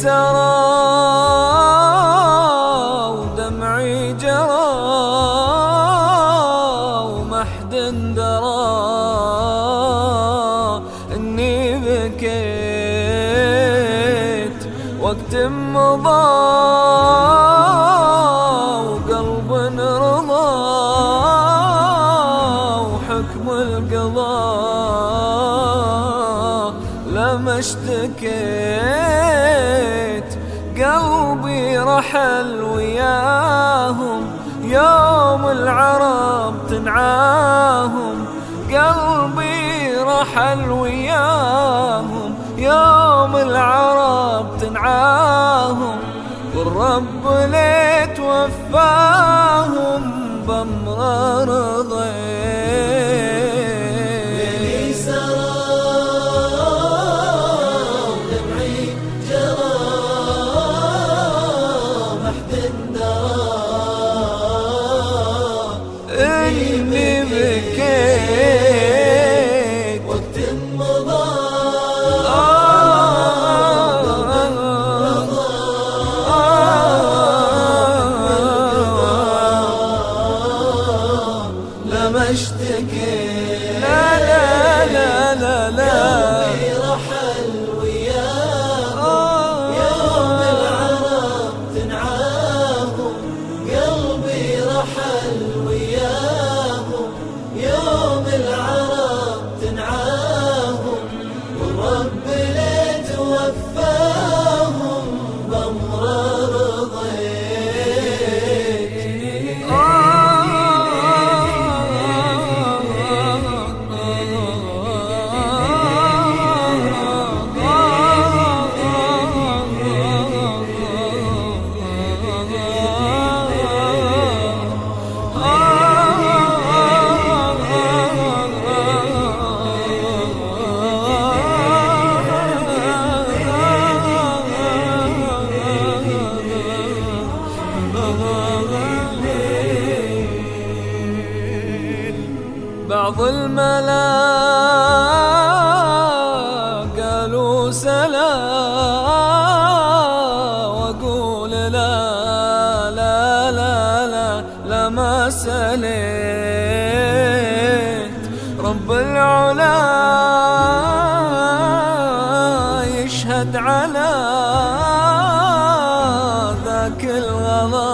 سرى ودمعي جرى ومحد درى إني بكيت وقت مضى وقلب رضى وحكم القضاء. لما اشتكيت. قلبي رحل وياهم. يوم العرب تنعاهم. قلبي رحل وياهم. يوم العرب تنعاهم. والرب ليت وفاهم لا لا لا قلبي رحل وياهم يوم العرب تنعاهم قلبي رحل وياهم يوم العرب لا لا لا ما سليت رب العلا يشهد على ذاك الغضا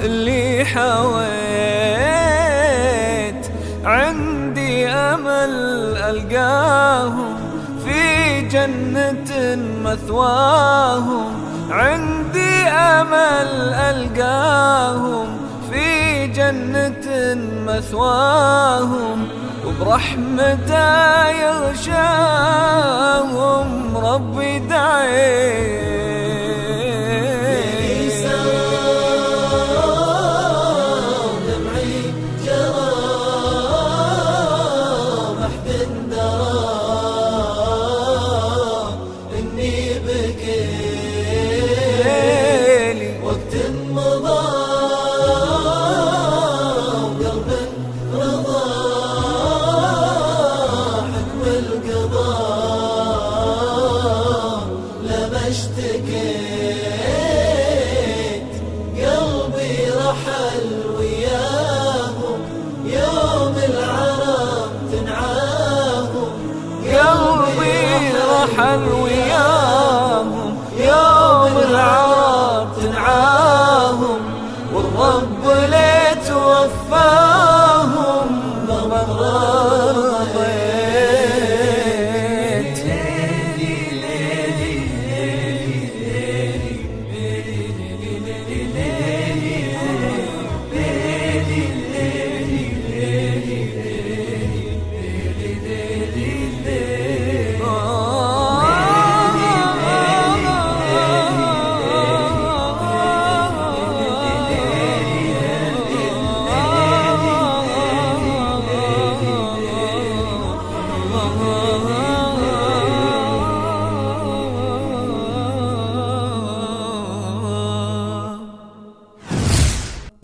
اللي حويت. عندي أمل ألقاهم في جنة مثواهم. عندي أمل ألقاهم في جنة مثواهم وبرحمته يغشاهم. ربي دعيت رحل وياهم